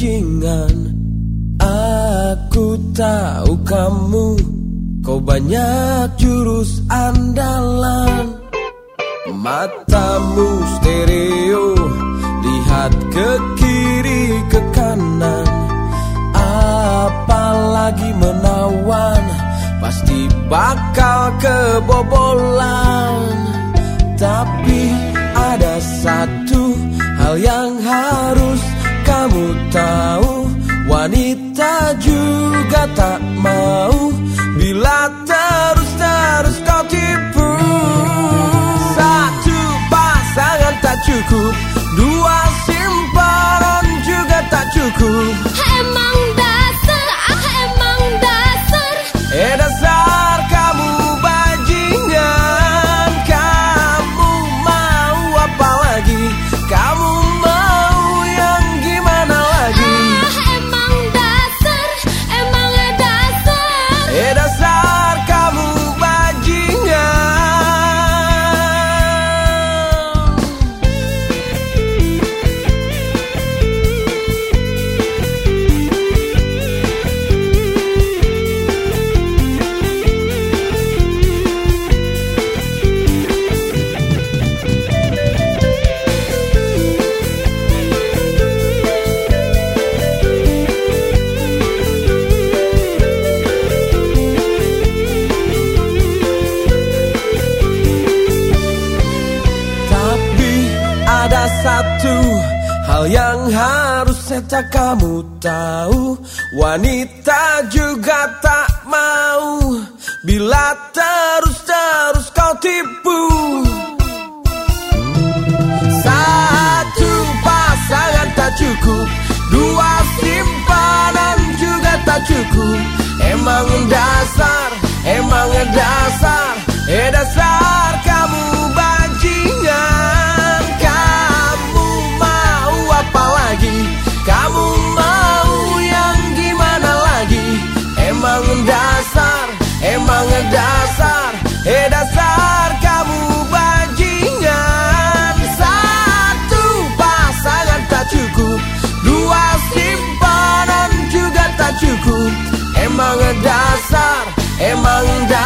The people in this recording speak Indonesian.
kepancingan Aku tahu kamu Kau banyak jurus andalan. Matamu stereo Lihat ke kiri ke kanan. Apalagi menawan Pasti bakal kebobolan. Tapi ada satu hal yang harus kamu tahu Wanita juga tak mau. Bila terus-terus kau tipu Satu pasangan tak cukup satu. Hal yang harus saya kamu tahu. Wanita juga tak mau. Bila terus-terus kau tipu. Satu pasangan tak cukup. Dua simpanan juga tak cukup. Emang dasar, emang dasar Manda.